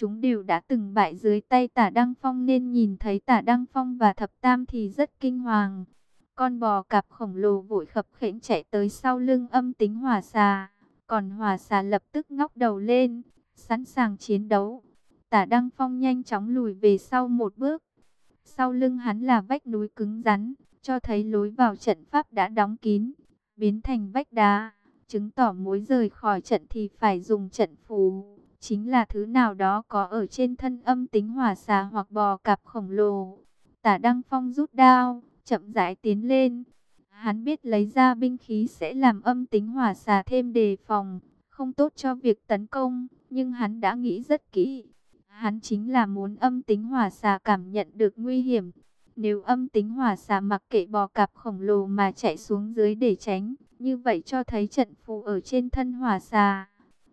Chúng đều đã từng bại dưới tay tả Đăng Phong nên nhìn thấy tả Đăng Phong và thập tam thì rất kinh hoàng. Con bò cạp khổng lồ vội khập khẽnh chạy tới sau lưng âm tính hỏa xà. Còn hỏa xà lập tức ngóc đầu lên, sẵn sàng chiến đấu. Tả Đăng Phong nhanh chóng lùi về sau một bước. Sau lưng hắn là vách núi cứng rắn, cho thấy lối vào trận pháp đã đóng kín, biến thành vách đá. Chứng tỏ mối rời khỏi trận thì phải dùng trận phù. Chính là thứ nào đó có ở trên thân âm tính hỏa xà hoặc bò cạp khổng lồ. Tả Đăng Phong rút đao, chậm rãi tiến lên. Hắn biết lấy ra binh khí sẽ làm âm tính hỏa xà thêm đề phòng, không tốt cho việc tấn công, nhưng hắn đã nghĩ rất kỹ. Hắn chính là muốn âm tính hỏa xà cảm nhận được nguy hiểm. Nếu âm tính hỏa xà mặc kệ bò cạp khổng lồ mà chạy xuống dưới để tránh, như vậy cho thấy trận phù ở trên thân hỏa xà.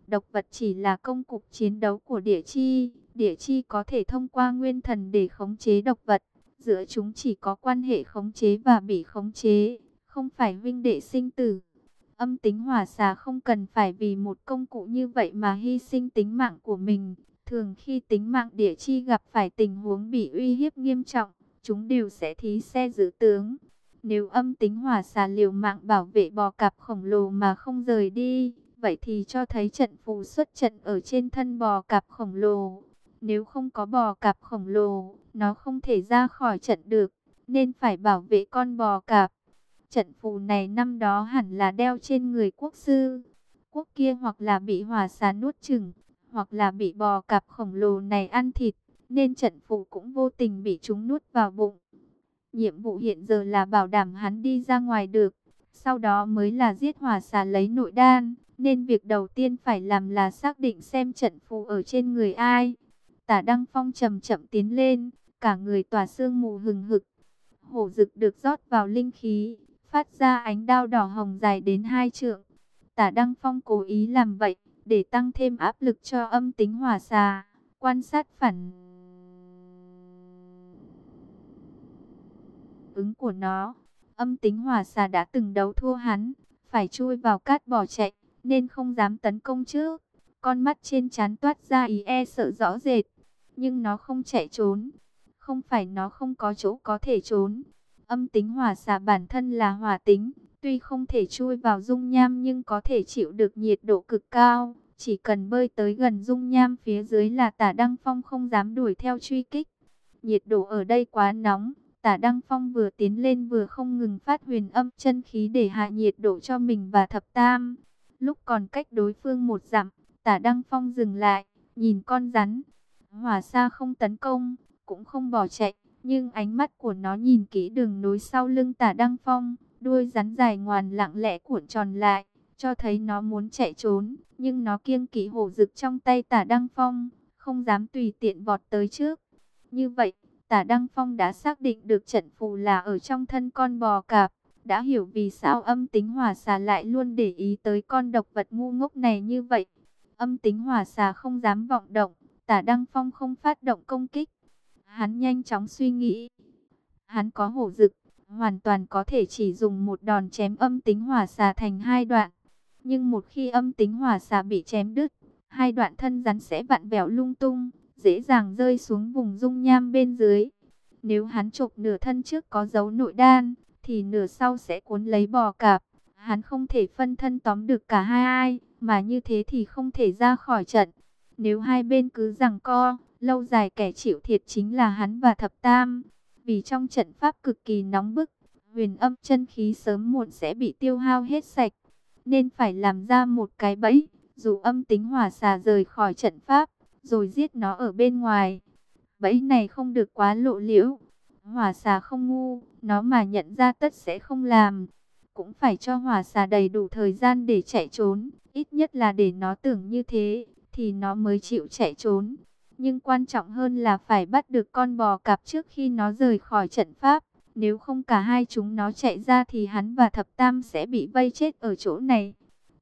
Độc vật chỉ là công cụ chiến đấu của địa chi, địa chi có thể thông qua nguyên thần để khống chế độc vật. Giữa chúng chỉ có quan hệ khống chế và bị khống chế, không phải vinh đệ sinh tử. Âm tính hỏa xà không cần phải vì một công cụ như vậy mà hy sinh tính mạng của mình. Thường khi tính mạng địa chi gặp phải tình huống bị uy hiếp nghiêm trọng, chúng đều sẽ thí xe giữ tướng. Nếu âm tính hỏa xà liều mạng bảo vệ bò cạp khổng lồ mà không rời đi, vậy thì cho thấy trận phù xuất trận ở trên thân bò cạp khổng lồ. Nếu không có bò cạp khổng lồ, nó không thể ra khỏi trận được, nên phải bảo vệ con bò cạp. Trận phù này năm đó hẳn là đeo trên người quốc sư. Quốc kia hoặc là bị hỏa xà nuốt chừng, hoặc là bị bò cạp khổng lồ này ăn thịt, nên trận phù cũng vô tình bị chúng nuốt vào bụng. Nhiệm vụ hiện giờ là bảo đảm hắn đi ra ngoài được, sau đó mới là giết hỏa xà lấy nội đan, nên việc đầu tiên phải làm là xác định xem trận phù ở trên người ai. Tả Đăng Phong chậm chậm tiến lên, cả người tỏa sương mù hừng hực. Hổ rực được rót vào linh khí, phát ra ánh đao đỏ hồng dài đến hai trượng. Tả Đăng Phong cố ý làm vậy, để tăng thêm áp lực cho âm tính hỏa xà, quan sát phản ứng của nó. Âm tính hỏa xà đã từng đấu thua hắn, phải chui vào cát bỏ chạy, nên không dám tấn công chứ. Con mắt trên chán toát ra ý e sợ rõ rệt, nhưng nó không chạy trốn. Không phải nó không có chỗ có thể trốn. Âm tính hỏa xà bản thân là hỏa tính, tuy không thể chui vào dung nham nhưng có thể chịu được nhiệt độ cực cao. Chỉ cần bơi tới gần dung nham phía dưới là tả Đăng Phong không dám đuổi theo truy kích. Nhiệt độ ở đây quá nóng, tả Đăng Phong vừa tiến lên vừa không ngừng phát huyền âm chân khí để hạ nhiệt độ cho mình và thập tam. Lúc còn cách đối phương một dặm, tả Đăng Phong dừng lại, nhìn con rắn. Hỏa xa không tấn công, cũng không bỏ chạy, nhưng ánh mắt của nó nhìn kỹ đường nối sau lưng tả Đăng Phong, đuôi rắn dài ngoằn lặng lẽ cuộn tròn lại, cho thấy nó muốn chạy trốn, nhưng nó kiêng kỵ hổ rực trong tay tả Đăng Phong, không dám tùy tiện vọt tới trước. Như vậy, tả Đăng Phong đã xác định được trận phù là ở trong thân con bò cạp, đã hiểu vì sao âm tính hỏa xà lại luôn để ý tới con độc vật ngu ngốc này như vậy. Âm tính hỏa xà không dám vọng động, tả Đăng Phong không phát động công kích. Hắn nhanh chóng suy nghĩ. Hắn có hổ dực hoàn toàn có thể chỉ dùng một đòn chém âm tính hỏa xà thành hai đoạn. Nhưng một khi âm tính hỏa xà bị chém đứt, hai đoạn thân rắn sẽ vặn vẹo lung tung, dễ dàng rơi xuống vùng dung nham bên dưới. Nếu hắn chộp nửa thân trước có dấu nội đan, thì nửa sau sẽ cuốn lấy bò cạp. Hắn không thể phân thân tóm được cả hai ai, mà như thế thì không thể ra khỏi trận. Nếu hai bên cứ rằng co, lâu dài kẻ chịu thiệt chính là hắn và thập tam. Vì trong trận pháp cực kỳ nóng bức, huyền âm chân khí sớm muộn sẽ bị tiêu hao hết sạch. Nên phải làm ra một cái bẫy, dù âm tính hỏa xà rời khỏi trận pháp, rồi giết nó ở bên ngoài. Bẫy này không được quá lộ liễu. Hỏa xà không ngu, nó mà nhận ra tất sẽ không làm. Cũng phải cho hỏa xà đầy đủ thời gian để chạy trốn, ít nhất là để nó tưởng như thế, thì nó mới chịu chạy trốn. Nhưng quan trọng hơn là phải bắt được con bò cạp trước khi nó rời khỏi trận pháp. Nếu không cả hai chúng nó chạy ra thì hắn và thập tam sẽ bị vây chết ở chỗ này.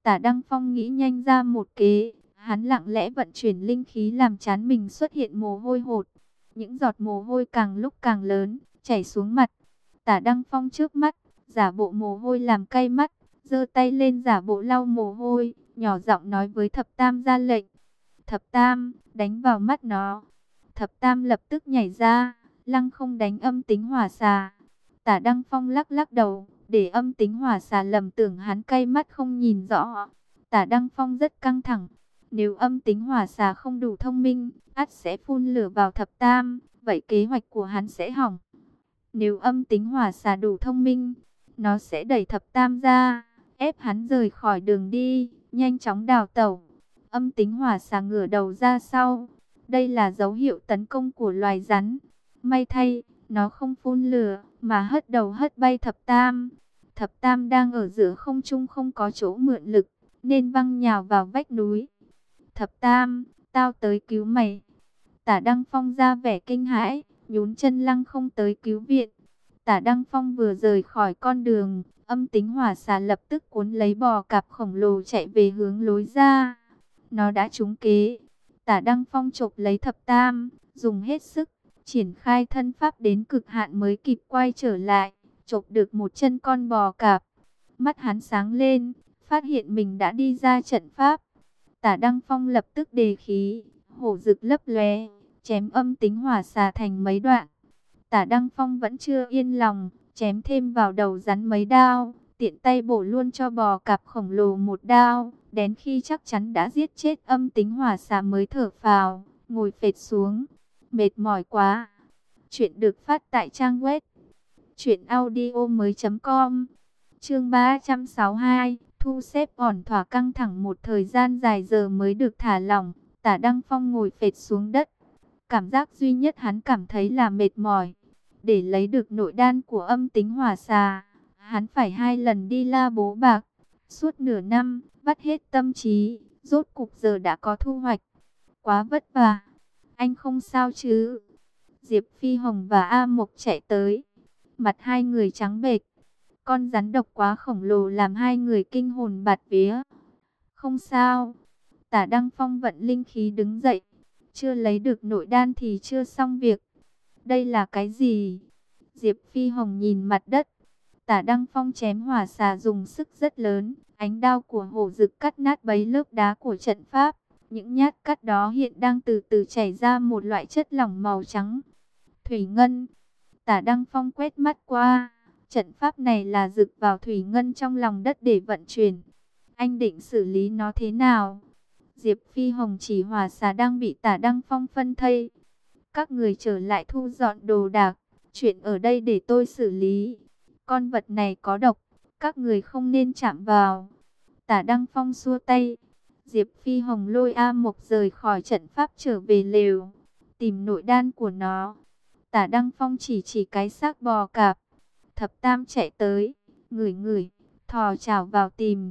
Tả Đăng Phong nghĩ nhanh ra một kế. Hắn lặng lẽ vận chuyển linh khí làm chán mình xuất hiện mồ hôi hột. Những giọt mồ hôi càng lúc càng lớn, chảy xuống mặt. Tả Đăng Phong trước mắt, giả bộ mồ hôi làm cay mắt, giơ tay lên giả bộ lau mồ hôi, nhỏ giọng nói với thập tam ra lệnh. Thập Tam, đánh vào mắt nó. Thập Tam lập tức nhảy ra, lăng không đánh âm tính hỏa xà. Tả Đăng Phong lắc lắc đầu, để âm tính hỏa xà lầm tưởng hắn cay mắt không nhìn rõ. Tả Đăng Phong rất căng thẳng. Nếu âm tính hỏa xà không đủ thông minh, ắt sẽ phun lửa vào thập tam, vậy kế hoạch của hắn sẽ hỏng. Nếu âm tính hỏa xà đủ thông minh, nó sẽ đẩy thập tam ra, ép hắn rời khỏi đường đi, nhanh chóng đào tẩu. Âm tính hỏa xà ngửa đầu ra sau. Đây là dấu hiệu tấn công của loài rắn. May thay, nó không phun lửa, mà hất đầu hất bay thập tam. Thập tam đang ở giữa không trung không có chỗ mượn lực, nên văng nhào vào vách núi. Thập tam, tao tới cứu mày. Tả Đăng Phong ra vẻ kinh hãi, nhún chân lăng không tới cứu viện. Tả Đăng Phong vừa rời khỏi con đường, âm tính hỏa xà lập tức cuốn lấy bò cạp khổng lồ chạy về hướng lối ra. Nó đã trúng kế. Tả Đăng Phong chộp lấy thập tam, dùng hết sức, triển khai thân pháp đến cực hạn mới kịp quay trở lại, chộp được một chân con bò cạp. Mắt hắn sáng lên, phát hiện mình đã đi ra trận pháp. Tả Đăng Phong lập tức đề khí, hổ rực lấp lóe, chém âm tính hỏa xà thành mấy đoạn. Tả Đăng Phong vẫn chưa yên lòng, chém thêm vào đầu rắn mấy đao, tiện tay bổ luôn cho bò cạp khổng lồ một đao, đến khi chắc chắn đã giết chết âm tính hỏa xà mới thở phào, ngồi phệt xuống, mệt mỏi quá. Chuyện được phát tại trang web truyệnaudiomoi.com. Chương 362, thu xếp ổn thỏa căng thẳng một thời gian dài giờ mới được thả lỏng, Tả Đăng Phong ngồi phệt xuống đất. Cảm giác duy nhất hắn cảm thấy là mệt mỏi. Để lấy được nội đan của âm tính hỏa xà, hắn phải hai lần đi la bố bạc. Suốt nửa năm, vắt hết tâm trí, rốt cục giờ đã có thu hoạch. Quá vất vả. Anh không sao chứ? Diệp Phi Hồng và A Mộc chạy tới. Mặt hai người trắng bệch. Con rắn độc quá khổng lồ làm hai người kinh hồn bạt vía. Không sao. Tả Đăng Phong vận linh khí đứng dậy. Chưa lấy được nội đan thì chưa xong việc. Đây là cái gì? Diệp Phi Hồng nhìn mặt đất. Tả Đăng Phong chém hỏa xà dùng sức rất lớn. Ánh đao của hổ rực cắt nát bấy lớp đá của trận pháp. Những nhát cắt đó hiện đang từ từ chảy ra một loại chất lỏng màu trắng. Thủy Ngân. Tả Đăng Phong quét mắt qua. Trận pháp này là rực vào Thủy Ngân trong lòng đất để vận chuyển. Anh định xử lý nó thế nào? Diệp Phi Hồng chỉ hòa xà đang bị tả Đăng Phong phân thây. Các người trở lại thu dọn đồ đạc. Chuyện ở đây để tôi xử lý. Con vật này có độc. Các người không nên chạm vào. Tả Đăng Phong xua tay. Diệp Phi Hồng lôi A Mộc rời khỏi trận pháp trở về lều. Tìm nội đan của nó. Tả Đăng Phong chỉ chỉ cái xác bò cạp. Thập Tam chạy tới. Ngửi ngửi. Thò chào vào tìm.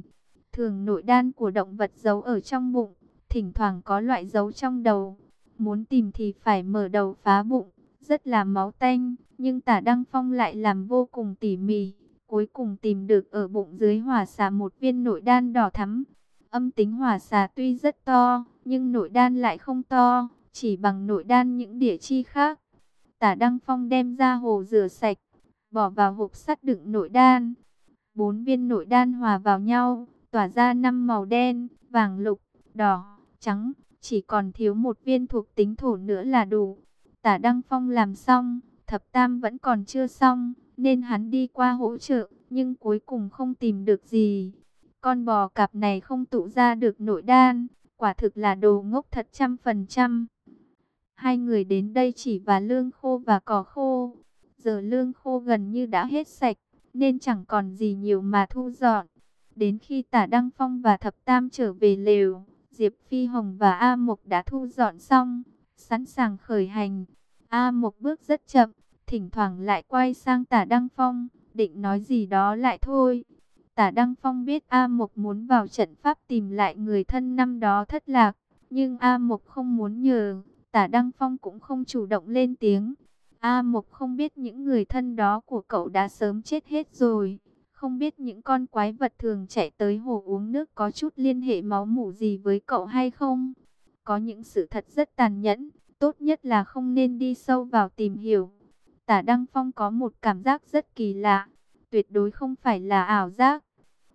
Thường nội đan của động vật giấu ở trong bụng. Thỉnh thoảng có loại giấu trong đầu. Muốn tìm thì phải mở đầu phá bụng. Rất là máu tanh. Nhưng tả Đăng Phong lại làm vô cùng tỉ mỉ. Cuối cùng tìm được ở bụng dưới hỏa xà một viên nội đan đỏ thắm. Âm tính hỏa xà tuy rất to, nhưng nội đan lại không to, chỉ bằng nội đan những địa chi khác. Tả Đăng Phong đem ra hồ rửa sạch, bỏ vào hộp sắt đựng nội đan. Bốn viên nội đan hòa vào nhau, tỏa ra năm màu đen, vàng lục, đỏ, trắng, chỉ còn thiếu một viên thuộc tính thổ nữa là đủ. Tả Đăng Phong làm xong, thập tam vẫn còn chưa xong, nên hắn đi qua hỗ trợ, nhưng cuối cùng không tìm được gì. Con bò cạp này không tụ ra được nội đan, quả thực là đồ ngốc thật trăm phần trăm. Hai người đến đây chỉ và lương khô và cỏ khô. Giờ lương khô gần như đã hết sạch, nên chẳng còn gì nhiều mà thu dọn. Đến khi tả Đăng Phong và Thập Tam trở về lều, Diệp Phi Hồng và A Mộc đã thu dọn xong, sẵn sàng khởi hành. A Mộc bước rất chậm, thỉnh thoảng lại quay sang tả Đăng Phong, định nói gì đó lại thôi. Tả Đăng Phong biết A Mộc muốn vào trận pháp tìm lại người thân năm đó thất lạc, nhưng A Mộc không muốn nhờ, tả Đăng Phong cũng không chủ động lên tiếng. A Mộc không biết những người thân đó của cậu đã sớm chết hết rồi, không biết những con quái vật thường chạy tới hồ uống nước có chút liên hệ máu mủ gì với cậu hay không. Có những sự thật rất tàn nhẫn, tốt nhất là không nên đi sâu vào tìm hiểu. Tả Đăng Phong có một cảm giác rất kỳ lạ, tuyệt đối không phải là ảo giác.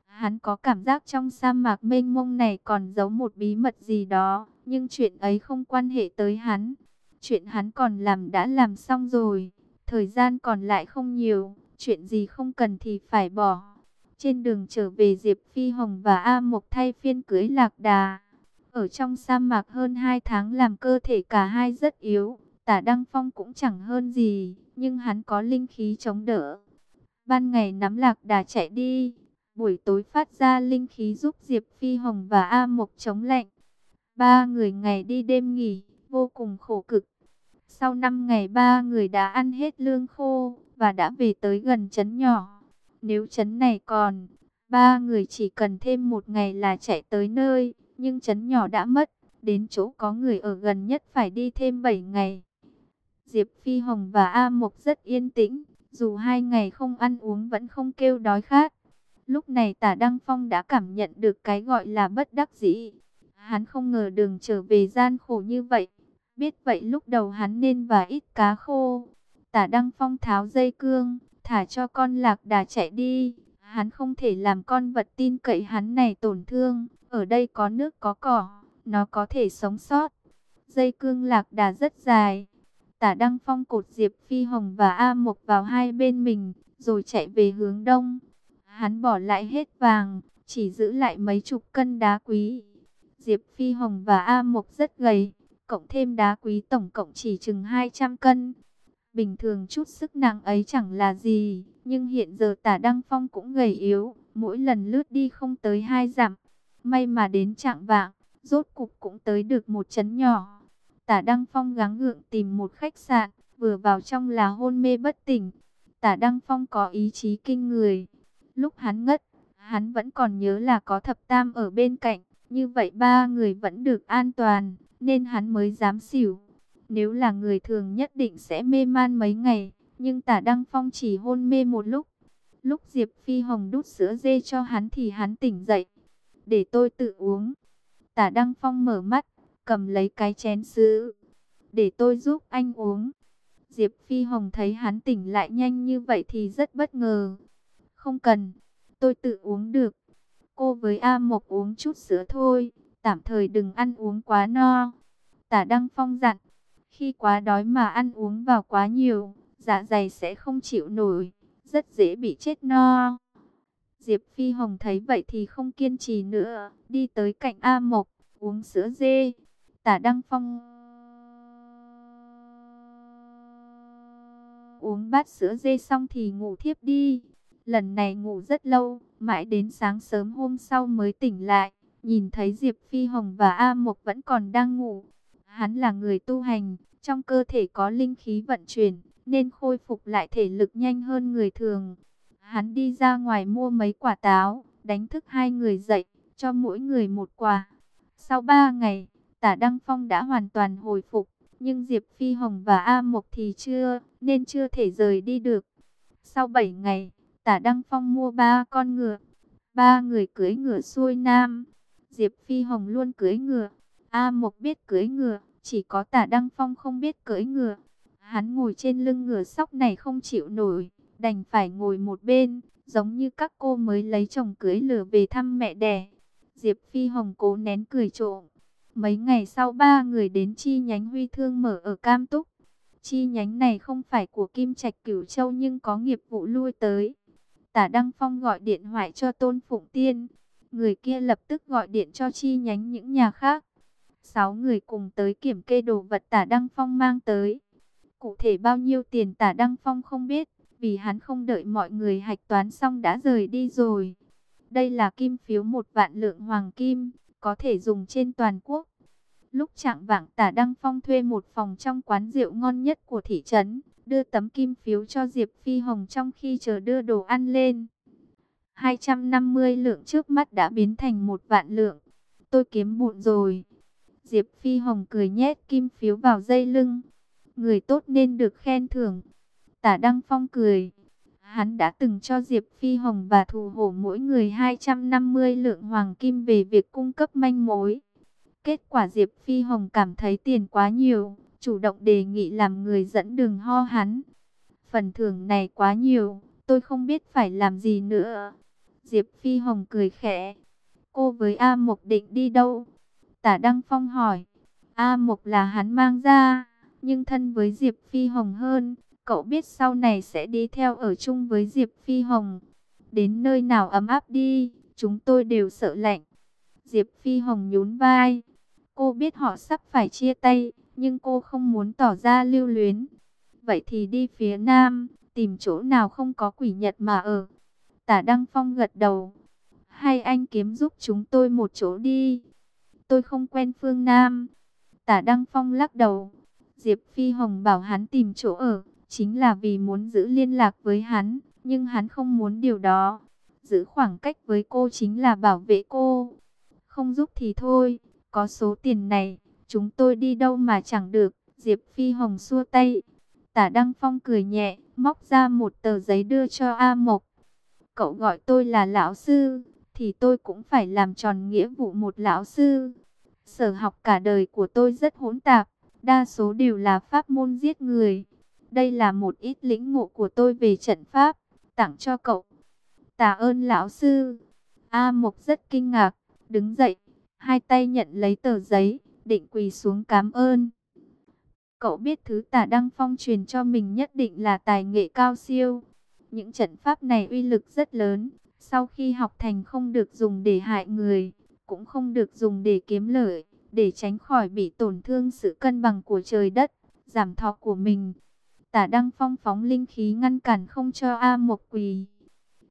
Hắn có cảm giác trong sa mạc mênh mông này còn giấu một bí mật gì đó, nhưng chuyện ấy không quan hệ tới hắn. Chuyện hắn còn làm đã làm xong rồi, thời gian còn lại không nhiều, chuyện gì không cần thì phải bỏ. Trên đường trở về Diệp Phi Hồng và A Mộc thay phiên cưới lạc đà. Ở trong sa mạc hơn 2 tháng làm cơ thể cả hai rất yếu, tả Đăng Phong cũng chẳng hơn gì, nhưng hắn có linh khí chống đỡ. Ban ngày nắm lạc đà chạy đi, buổi tối phát ra linh khí giúp Diệp Phi Hồng và A Mộc chống lạnh. Ba người ngày đi đêm nghỉ, vô cùng khổ cực. Sau 5 ngày ba người đã ăn hết lương khô và đã về tới gần trấn nhỏ. Nếu trấn này còn, ba người chỉ cần thêm một ngày là chạy tới nơi, nhưng trấn nhỏ đã mất, đến chỗ có người ở gần nhất phải đi thêm 7 ngày. Diệp Phi Hồng và A Mộc rất yên tĩnh, dù hai ngày không ăn uống vẫn không kêu đói khát. Lúc này tả Đăng Phong đã cảm nhận được cái gọi là bất đắc dĩ. Hắn không ngờ đường trở về gian khổ như vậy. Biết vậy lúc đầu hắn nên và ít cá khô. Tả Đăng Phong tháo dây cương, thả cho con lạc đà chạy đi. Hắn không thể làm con vật tin cậy hắn này tổn thương. Ở đây có nước có cỏ, nó có thể sống sót. Dây cương lạc đà rất dài. Tả Đăng Phong cột Diệp Phi Hồng và A Mộc vào hai bên mình, rồi chạy về hướng đông. Hắn bỏ lại hết vàng, chỉ giữ lại mấy chục cân đá quý. Diệp Phi Hồng và A Mộc rất gầy, cộng thêm đá quý tổng cộng chỉ chừng 200 cân. Bình thường chút sức nặng ấy chẳng là gì, nhưng hiện giờ tả Đăng Phong cũng gầy yếu, mỗi lần lướt đi không tới hai dặm. May mà đến trạng vạng, rốt cục cũng tới được một chấn nhỏ. Tả Đăng Phong gắng gượng tìm một khách sạn, vừa vào trong là hôn mê bất tỉnh. Tả Đăng Phong có ý chí kinh người. Lúc hắn ngất, hắn vẫn còn nhớ là có thập tam ở bên cạnh. Như vậy ba người vẫn được an toàn, nên hắn mới dám xỉu. Nếu là người thường nhất định sẽ mê man mấy ngày, nhưng tả Đăng Phong chỉ hôn mê một lúc. Lúc Diệp Phi Hồng đút sữa dê cho hắn thì hắn tỉnh dậy. Để tôi tự uống. Tả Đăng Phong mở mắt, cầm lấy cái chén sứ. Để tôi giúp anh uống. Diệp Phi Hồng thấy hắn tỉnh lại nhanh như vậy thì rất bất ngờ. Không cần, tôi tự uống được. Cô với A Mộc uống chút sữa thôi, tạm thời đừng ăn uống quá no. Tả Đăng Phong dặn, khi quá đói mà ăn uống vào quá nhiều, dạ dày sẽ không chịu nổi, rất dễ bị chết no. Diệp Phi Hồng thấy vậy thì không kiên trì nữa, đi tới cạnh A Mộc, uống sữa dê. Tả Đăng Phong uống bát sữa dê xong thì ngủ thiếp đi. Lần này ngủ rất lâu, mãi đến sáng sớm hôm sau mới tỉnh lại, nhìn thấy Diệp Phi Hồng và A Mộc vẫn còn đang ngủ. Hắn là người tu hành, trong cơ thể có linh khí vận chuyển, nên khôi phục lại thể lực nhanh hơn người thường. Hắn đi ra ngoài mua mấy quả táo, đánh thức hai người dậy, cho mỗi người một quả. Sau ba ngày, tả Đăng Phong đã hoàn toàn hồi phục, nhưng Diệp Phi Hồng và A Mộc thì chưa, nên chưa thể rời đi được. Sau bảy ngày, tả Đăng Phong mua ba con ngựa, ba người cưới ngựa xuôi nam. Diệp Phi Hồng luôn cưỡi ngựa, A Mộc biết cưỡi ngựa, chỉ có tả Đăng Phong không biết cưỡi ngựa. Hắn ngồi trên lưng ngựa sóc này không chịu nổi, đành phải ngồi một bên, giống như các cô mới lấy chồng cưới lửa về thăm mẹ đẻ. Diệp Phi Hồng cố nén cười trộm. Mấy ngày sau ba người đến chi nhánh huy thương mở ở Cam Túc. Chi nhánh này không phải của Kim Trạch Cửu Châu nhưng có nghiệp vụ lui tới. Tả Đăng Phong gọi điện thoại cho Tôn Phụng Tiên. Người kia lập tức gọi điện cho chi nhánh những nhà khác. Sáu người cùng tới kiểm kê đồ vật tả Đăng Phong mang tới. Cụ thể bao nhiêu tiền tả Đăng Phong không biết, vì hắn không đợi mọi người hạch toán xong đã rời đi rồi. Đây là kim phiếu một vạn lượng hoàng kim, có thể dùng trên toàn quốc. Lúc trạng vạng tả Đăng Phong thuê một phòng trong quán rượu ngon nhất của thị trấn, đưa tấm kim phiếu cho Diệp Phi Hồng trong khi chờ đưa đồ ăn lên. 250 lượng trước mắt đã biến thành một vạn lượng. Tôi kiếm bụn rồi. Diệp Phi Hồng cười nhét kim phiếu vào dây lưng. Người tốt nên được khen thưởng. Tả Đăng Phong cười. Hắn đã từng cho Diệp Phi Hồng và Thù Hổ mỗi người 250 lượng hoàng kim về việc cung cấp manh mối. Kết quả Diệp Phi Hồng cảm thấy tiền quá nhiều, chủ động đề nghị làm người dẫn đường ho hắn. Phần thưởng này quá nhiều, tôi không biết phải làm gì nữa. Diệp Phi Hồng cười khẽ. Cô với A Mộc định đi đâu? Tả Đăng Phong hỏi. A Mộc là hắn mang ra, nhưng thân với Diệp Phi Hồng hơn. Cậu biết sau này sẽ đi theo ở chung với Diệp Phi Hồng. Đến nơi nào ấm áp đi, chúng tôi đều sợ lạnh. Diệp Phi Hồng nhún vai. Cô biết họ sắp phải chia tay, nhưng cô không muốn tỏ ra lưu luyến. Vậy thì đi phía nam, tìm chỗ nào không có quỷ nhật mà ở. Tả Đăng Phong gật đầu. Hay anh kiếm giúp chúng tôi một chỗ đi. Tôi không quen phương Nam. Tả Đăng Phong lắc đầu. Diệp Phi Hồng bảo hắn tìm chỗ ở, chính là vì muốn giữ liên lạc với hắn. Nhưng hắn không muốn điều đó. Giữ khoảng cách với cô chính là bảo vệ cô. Không giúp thì thôi, có số tiền này, chúng tôi đi đâu mà chẳng được. Diệp Phi Hồng xua tay. Tả Đăng Phong cười nhẹ, móc ra một tờ giấy đưa cho A Mộc. Cậu gọi tôi là lão sư, thì tôi cũng phải làm tròn nghĩa vụ một lão sư. Sở học cả đời của tôi rất hỗn tạp, đa số đều là pháp môn giết người. Đây là một ít lĩnh ngộ của tôi về trận pháp, tặng cho cậu. Tạ ơn lão sư. A Mộc rất kinh ngạc, đứng dậy, hai tay nhận lấy tờ giấy, định quỳ xuống cảm ơn. Cậu biết thứ tả Đăng Phong truyền cho mình nhất định là tài nghệ cao siêu. Những trận pháp này uy lực rất lớn, sau khi học thành không được dùng để hại người, cũng không được dùng để kiếm lợi, để tránh khỏi bị tổn thương sự cân bằng của trời đất, giảm thọ của mình. Tả Đăng Phong phóng linh khí ngăn cản không cho A Mộc quỳ.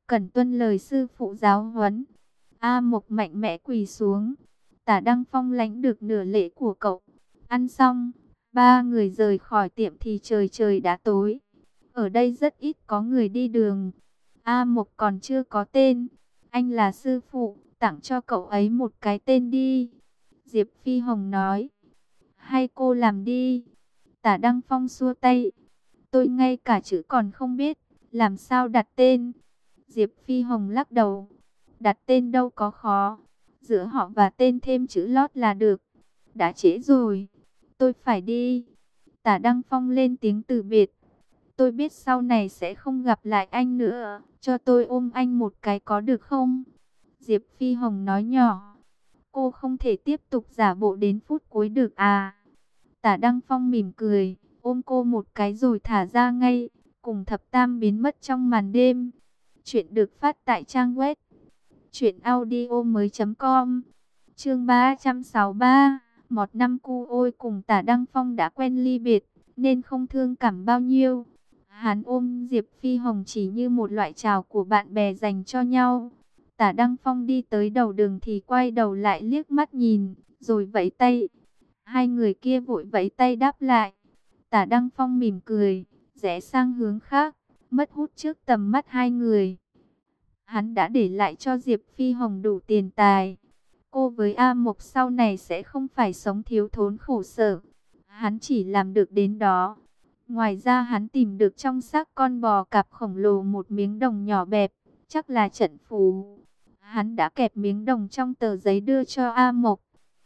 Cần tuân lời sư phụ giáo huấn. A Mộc mạnh mẽ quỳ xuống. Tả Đăng Phong lãnh được nửa lễ của cậu. Ăn xong, ba người rời khỏi tiệm thì trời trời đã tối. Ở đây rất ít có người đi đường. A Mộc còn chưa có tên. Anh là sư phụ, tặng cho cậu ấy một cái tên đi. Diệp Phi Hồng nói. Hay cô làm đi. Tả Đăng Phong xua tay. Tôi ngay cả chữ còn không biết. Làm sao đặt tên? Diệp Phi Hồng lắc đầu. Đặt tên đâu có khó. Giữa họ và tên thêm chữ lót là được. Đã trễ rồi. Tôi phải đi. Tả Đăng Phong lên tiếng từ biệt. Tôi biết sau này sẽ không gặp lại anh nữa. Cho tôi ôm anh một cái có được không? Diệp Phi Hồng nói nhỏ. Cô không thể tiếp tục giả bộ đến phút cuối được à? Tả Đăng Phong mỉm cười, ôm cô một cái rồi thả ra ngay, cùng thập tam biến mất trong màn đêm. Chuyện được phát tại trang web chuyểnaudio.com Chương 363, một năm cu ôi cùng Tả Đăng Phong đã quen ly biệt, nên không thương cảm bao nhiêu. Hắn ôm Diệp Phi Hồng chỉ như một loại chào của bạn bè dành cho nhau. Tả Đăng Phong đi tới đầu đường thì quay đầu lại liếc mắt nhìn, rồi vẫy tay. Hai người kia vội vẫy tay đáp lại. Tả Đăng Phong mỉm cười, rẽ sang hướng khác, mất hút trước tầm mắt hai người. Hắn đã để lại cho Diệp Phi Hồng đủ tiền tài. Cô với A Mộc sau này sẽ không phải sống thiếu thốn khổ sở. Hắn chỉ làm được đến đó. Ngoài ra hắn tìm được trong xác con bò cạp khổng lồ một miếng đồng nhỏ bẹp, chắc là trận phù. Hắn đã kẹp miếng đồng trong tờ giấy đưa cho A Mộc.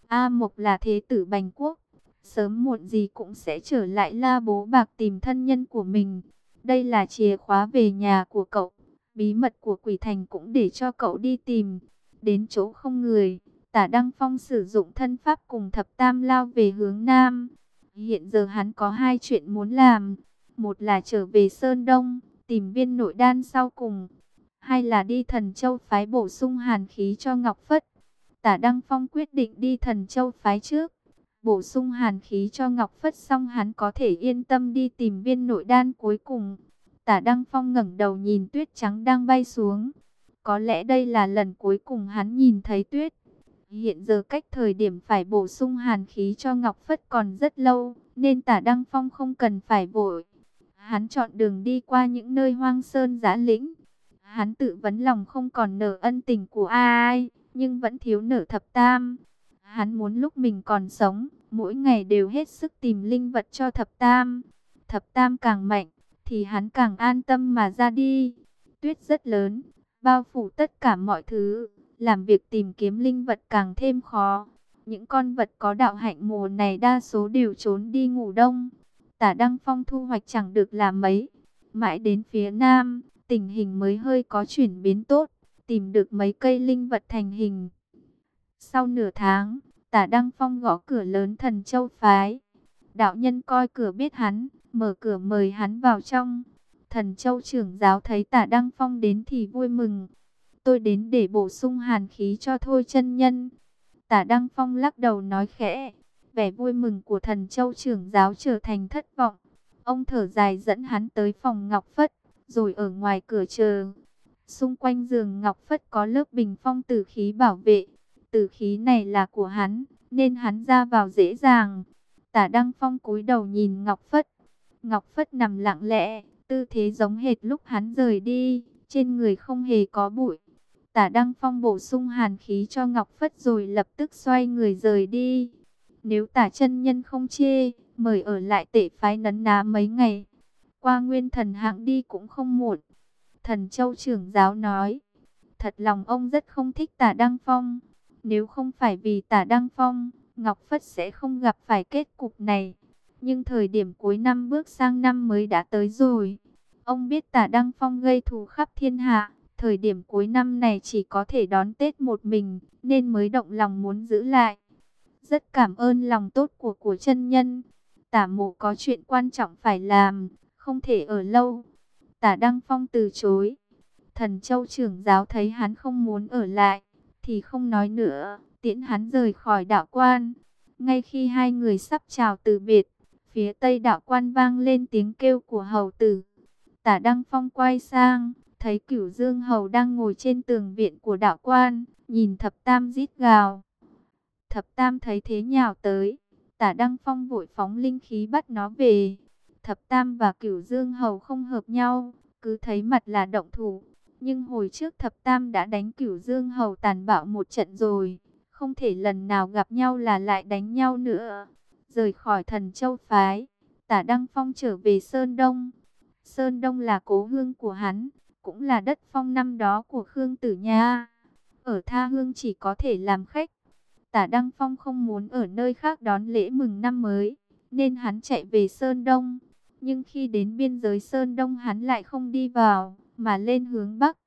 A Mộc là thế tử Bành Quốc, sớm muộn gì cũng sẽ trở lại La Bố Bạc tìm thân nhân của mình. Đây là chìa khóa về nhà của cậu, bí mật của quỷ thành cũng để cho cậu đi tìm. Đến chỗ không người, Tả Đăng Phong sử dụng thân pháp cùng thập tam lao về hướng Nam. Hiện giờ hắn có hai chuyện muốn làm. Một là trở về Sơn Đông, tìm viên nội đan sau cùng. Hai là đi Thần Châu phái bổ sung hàn khí cho Ngọc Phất. Tả Đăng Phong quyết định đi Thần Châu phái trước. Bổ sung hàn khí cho Ngọc Phất xong hắn có thể yên tâm đi tìm viên nội đan cuối cùng. Tả Đăng Phong ngẩng đầu nhìn tuyết trắng đang bay xuống. Có lẽ đây là lần cuối cùng hắn nhìn thấy tuyết. Hiện giờ cách thời điểm phải bổ sung hàn khí cho Ngọc Phất còn rất lâu, nên tả Đăng Phong không cần phải vội. Hắn chọn đường đi qua những nơi hoang sơn giã lĩnh. Hắn tự vấn lòng không còn nợ ân tình của ai, nhưng vẫn thiếu nở thập tam. Hắn muốn lúc mình còn sống, mỗi ngày đều hết sức tìm linh vật cho thập tam. Thập tam càng mạnh, thì hắn càng an tâm mà ra đi. Tuyết rất lớn, bao phủ tất cả mọi thứ làm việc tìm kiếm linh vật càng thêm khó. Những con vật có đạo hạnh mùa này đa số đều trốn đi ngủ đông. Tả Đăng Phong thu hoạch chẳng được là mấy. Mãi đến phía nam, tình hình mới hơi có chuyển biến tốt. tìm được mấy cây linh vật thành hình. Sau nửa tháng, tả Đăng Phong gõ cửa lớn thần châu phái. Đạo nhân coi cửa biết hắn, mở cửa mời hắn vào trong. Thần châu trưởng giáo thấy tả Đăng Phong đến thì vui mừng. Tôi đến để bổ sung hàn khí cho thôi chân nhân. Tả Đăng Phong lắc đầu nói khẽ. Vẻ vui mừng của thần châu trưởng giáo trở thành thất vọng. Ông thở dài dẫn hắn tới phòng Ngọc Phất, rồi ở ngoài cửa chờ. Xung quanh giường Ngọc Phất có lớp bình phong tử khí bảo vệ. Tử khí này là của hắn, nên hắn ra vào dễ dàng. Tả Đăng Phong cúi đầu nhìn Ngọc Phất. Ngọc Phất nằm lặng lẽ, tư thế giống hệt lúc hắn rời đi, trên người không hề có bụi. Tả Đăng Phong bổ sung hàn khí cho Ngọc Phất rồi lập tức xoay người rời đi. Nếu tả chân nhân không chê, mời ở lại tể phái nấn ná mấy ngày. Qua nguyên thần hạng đi cũng không muộn. Thần Châu trưởng giáo nói, thật lòng ông rất không thích tả Đăng Phong. Nếu không phải vì tả Đăng Phong, Ngọc Phất sẽ không gặp phải kết cục này. Nhưng thời điểm cuối năm bước sang năm mới đã tới rồi. Ông biết tả Đăng Phong gây thù khắp thiên hạ. Thời điểm cuối năm này chỉ có thể đón Tết một mình, nên mới động lòng muốn giữ lại. Rất cảm ơn lòng tốt của của chân nhân. Tả mộ có chuyện quan trọng phải làm, không thể ở lâu. Tả Đăng Phong từ chối. Thần Châu trưởng giáo thấy hắn không muốn ở lại, thì không nói nữa, tiễn hắn rời khỏi đạo quan. Ngay khi hai người sắp chào từ biệt, phía tây đạo quan vang lên tiếng kêu của hầu tử. Tả Đăng Phong quay sang, thấy cửu dương hầu đang ngồi trên tường viện của đạo quan, nhìn thập tam rít gào. Thập tam thấy thế nhào tới, tả Đăng Phong vội phóng linh khí bắt nó về. Thập tam và cửu dương hầu không hợp nhau, cứ thấy mặt là động thủ. Nhưng hồi trước thập tam đã đánh cửu dương hầu tàn bạo một trận rồi, không thể lần nào gặp nhau là lại đánh nhau nữa. Rời khỏi thần châu phái, tả Đăng Phong trở về Sơn Đông. Sơn Đông là cố hương của hắn, cũng là đất phong năm đó của Khương Tử Nha. Ở tha hương chỉ có thể làm khách. Tả Đăng Phong không muốn ở nơi khác đón lễ mừng năm mới, nên hắn chạy về Sơn Đông. Nhưng khi đến biên giới Sơn Đông hắn lại không đi vào, mà lên hướng Bắc.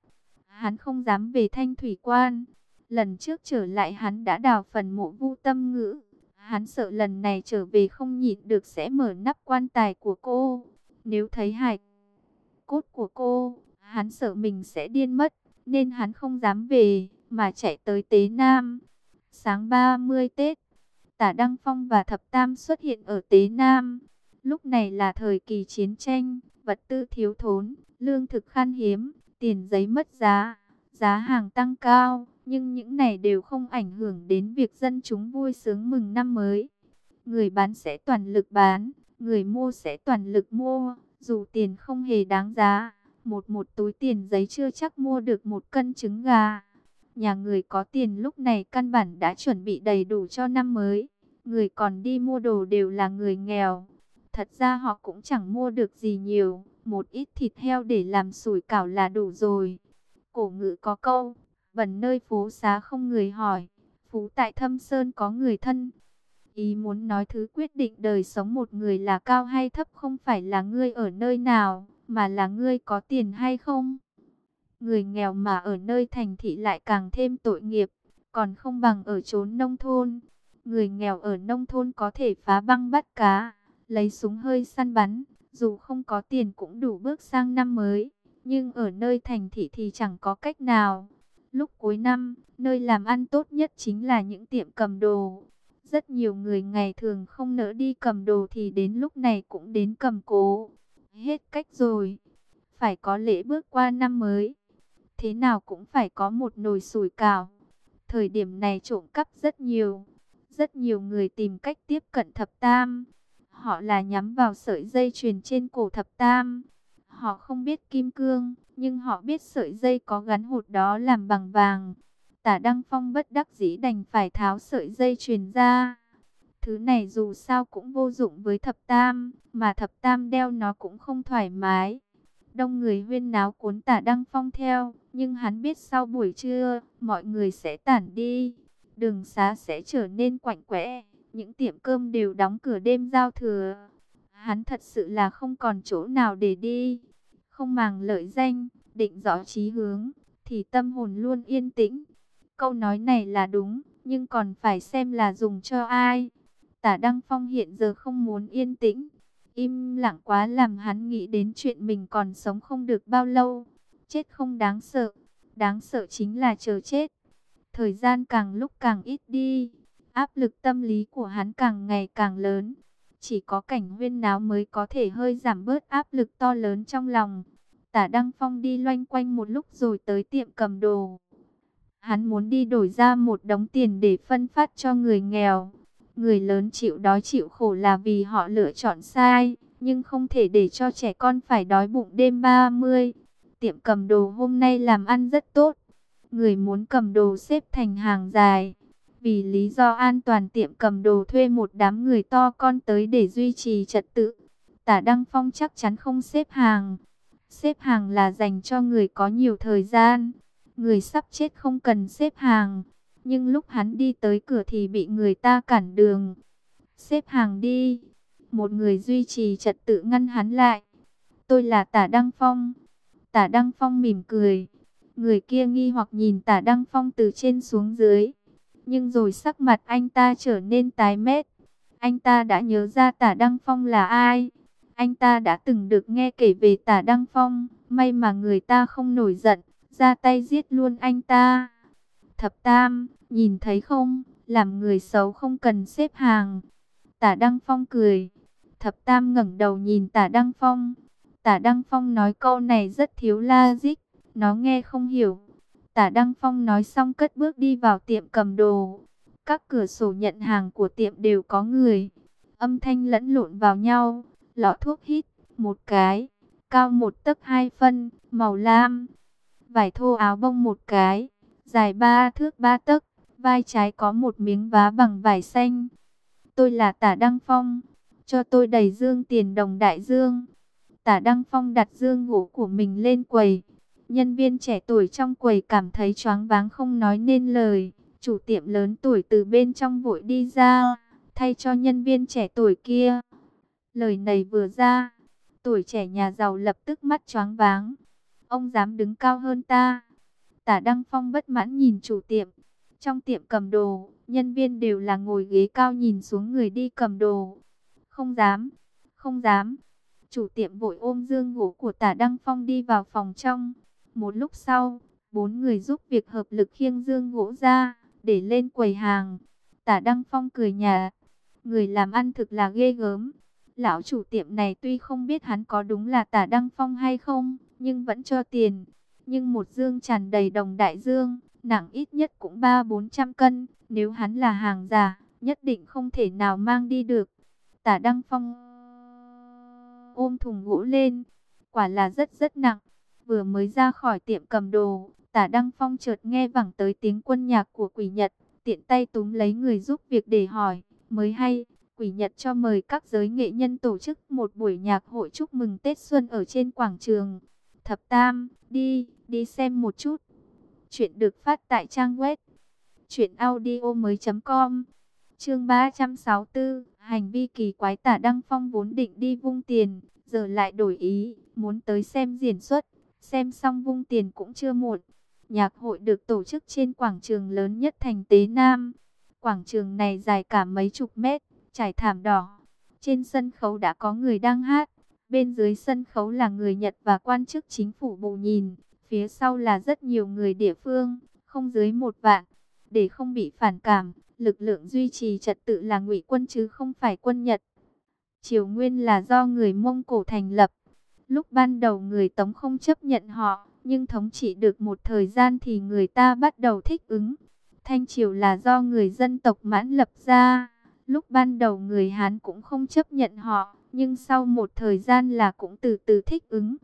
Hắn không dám về Thanh Thủy Quan. Lần trước trở lại hắn đã đào phần mộ vu tâm ngữ. Hắn sợ lần này trở về không nhịn được sẽ mở nắp quan tài của cô. Nếu thấy hài cốt của cô, hắn sợ mình sẽ điên mất, nên hắn không dám về, mà chạy tới Tế Nam. Sáng 30 Tết, Tả Đăng Phong và Thập Tam xuất hiện ở Tế Nam. Lúc này là thời kỳ chiến tranh, vật tư thiếu thốn, lương thực khan hiếm, tiền giấy mất giá, giá hàng tăng cao, nhưng những này đều không ảnh hưởng đến việc dân chúng vui sướng mừng năm mới. Người bán sẽ toàn lực bán, người mua sẽ toàn lực mua, dù tiền không hề đáng giá, một một túi tiền giấy chưa chắc mua được một cân trứng gà. Nhà người có tiền lúc này căn bản đã chuẩn bị đầy đủ cho năm mới, người còn đi mua đồ đều là người nghèo. Thật ra họ cũng chẳng mua được gì nhiều, một ít thịt heo để làm sủi cảo là đủ rồi. Cổ ngữ có câu, bẩn nơi phố xá không người hỏi, phú tại thâm sơn có người thân. Ý muốn nói thứ quyết định đời sống một người là cao hay thấp không phải là ngươi ở nơi nào, mà là ngươi có tiền hay không. Người nghèo mà ở nơi thành thị lại càng thêm tội nghiệp, còn không bằng ở chốn nông thôn. Người nghèo ở nông thôn có thể phá băng bắt cá, lấy súng hơi săn bắn, dù không có tiền cũng đủ bước sang năm mới. Nhưng ở nơi thành thị thì chẳng có cách nào. Lúc cuối năm, nơi làm ăn tốt nhất chính là những tiệm cầm đồ. Rất nhiều người ngày thường không nỡ đi cầm đồ thì đến lúc này cũng đến cầm cố. Hết cách rồi. Phải có lễ bước qua năm mới. Thế nào cũng phải có một nồi sủi cảo. Thời điểm này trộm cắp rất nhiều. Rất nhiều người tìm cách tiếp cận thập tam. Họ là nhắm vào sợi dây chuyền trên cổ thập tam. Họ không biết kim cương, nhưng họ biết sợi dây có gắn hột đó làm bằng vàng. Tả Đăng Phong bất đắc dĩ đành phải tháo sợi dây chuyền ra. Thứ này dù sao cũng vô dụng với thập tam, mà thập tam đeo nó cũng không thoải mái. Đông người huyên náo cuốn tả Đăng Phong theo, nhưng hắn biết sau buổi trưa, mọi người sẽ tản đi. Đường xá sẽ trở nên quạnh quẽ, những tiệm cơm đều đóng cửa đêm giao thừa. Hắn thật sự là không còn chỗ nào để đi. Không màng lợi danh, định rõ chí hướng, thì tâm hồn luôn yên tĩnh. Câu nói này là đúng, nhưng còn phải xem là dùng cho ai. Tả Đăng Phong hiện giờ không muốn yên tĩnh. Im lặng quá làm hắn nghĩ đến chuyện mình còn sống không được bao lâu. Chết không đáng sợ, đáng sợ chính là chờ chết. Thời gian càng lúc càng ít đi, áp lực tâm lý của hắn càng ngày càng lớn. Chỉ có cảnh huyên náo mới có thể hơi giảm bớt áp lực to lớn trong lòng. Tả Đăng Phong đi loanh quanh một lúc rồi tới tiệm cầm đồ. Hắn muốn đi đổi ra một đống tiền để phân phát cho người nghèo. Người lớn chịu đói chịu khổ là vì họ lựa chọn sai, nhưng không thể để cho trẻ con phải đói bụng đêm 30. Tiệm cầm đồ hôm nay làm ăn rất tốt. Người muốn cầm đồ xếp thành hàng dài. Vì lý do an toàn tiệm cầm đồ thuê một đám người to con tới để duy trì trật tự. Tả Đăng Phong chắc chắn không xếp hàng. Xếp hàng là dành cho người có nhiều thời gian. Người sắp chết không cần xếp hàng. Nhưng lúc hắn đi tới cửa thì bị người ta cản đường. Xếp hàng đi. Một người duy trì trật tự ngăn hắn lại. Tôi là Tả Đăng Phong. Tả Đăng Phong mỉm cười. Người kia nghi hoặc nhìn Tả Đăng Phong từ trên xuống dưới. Nhưng rồi sắc mặt anh ta trở nên tái mét. Anh ta đã nhớ ra Tả Đăng Phong là ai. Anh ta đã từng được nghe kể về Tả Đăng Phong. May mà người ta không nổi giận. Ra tay giết luôn anh ta. Thập Tam, nhìn thấy không? Làm người xấu không cần xếp hàng. Tả Đăng Phong cười. Thập Tam ngẩng đầu nhìn Tả Đăng Phong. Tả Đăng Phong nói câu này rất thiếu la dích. Nó nghe không hiểu. Tả Đăng Phong nói xong cất bước đi vào tiệm cầm đồ. Các cửa sổ nhận hàng của tiệm đều có người. Âm thanh lẫn lộn vào nhau. Lọ thuốc hít, một cái. Cao một tấc hai phân, màu lam. Vải thô áo bông một cái. Dài ba thước ba tấc. Vai trái có một miếng vá bằng vải xanh. Tôi là tả Đăng Phong. Cho tôi đầy dương tiền đồng đại dương. Tả Đăng Phong đặt dương gỗ của mình lên quầy. Nhân viên trẻ tuổi trong quầy cảm thấy choáng váng không nói nên lời. Chủ tiệm lớn tuổi từ bên trong vội đi ra, thay cho nhân viên trẻ tuổi kia. Lời này vừa ra, tuổi trẻ nhà giàu lập tức mắt choáng váng. Ông dám đứng cao hơn ta. Tả Đăng Phong bất mãn nhìn chủ tiệm. Trong tiệm cầm đồ, nhân viên đều là ngồi ghế cao nhìn xuống người đi cầm đồ. Không dám, không dám. Chủ tiệm vội ôm dương gỗ của tả Đăng Phong đi vào phòng trong. Một lúc sau, bốn người giúp việc hợp lực khiêng dương gỗ ra, để lên quầy hàng. Tả Đăng Phong cười nhà, người làm ăn thực là ghê gớm. Lão chủ tiệm này tuy không biết hắn có đúng là tả Đăng Phong hay không, nhưng vẫn cho tiền. Nhưng một dương tràn đầy đồng đại dương, nặng ít nhất cũng ba bốn trăm cân. Nếu hắn là hàng giả, nhất định không thể nào mang đi được. Tả Đăng Phong ôm thùng gỗ lên, quả là rất rất nặng. Vừa mới ra khỏi tiệm cầm đồ, tả Đăng Phong chợt nghe vẳng tới tiếng quân nhạc của quỷ Nhật, tiện tay túm lấy người giúp việc để hỏi, mới hay, quỷ Nhật cho mời các giới nghệ nhân tổ chức một buổi nhạc hội chúc mừng Tết Xuân ở trên quảng trường. Thập Tam, đi, đi xem một chút. Chuyện được phát tại trang web truyệnaudiomoi.com. Chương 364, hành vi kỳ quái Tả Đăng Phong vốn định đi vung tiền, giờ lại đổi ý, muốn tới xem diễn xuất. Xem xong vung tiền cũng chưa muộn. Nhạc hội được tổ chức trên quảng trường lớn nhất thành Tế Nam. Quảng trường này dài cả mấy chục mét, trải thảm đỏ. Trên sân khấu đã có người đang hát. Bên dưới sân khấu là người Nhật và quan chức chính phủ bù nhìn. Phía sau là rất nhiều người địa phương, không dưới một vạn. Để không bị phản cảm, lực lượng duy trì trật tự là ngụy quân chứ không phải quân Nhật. Triều Nguyên là do người Mông Cổ thành lập. Lúc ban đầu người Tống không chấp nhận họ, nhưng thống trị được một thời gian thì người ta bắt đầu thích ứng. Thanh Triều là do người dân tộc mãn lập ra. Lúc ban đầu người Hán cũng không chấp nhận họ, nhưng sau một thời gian là cũng từ từ thích ứng.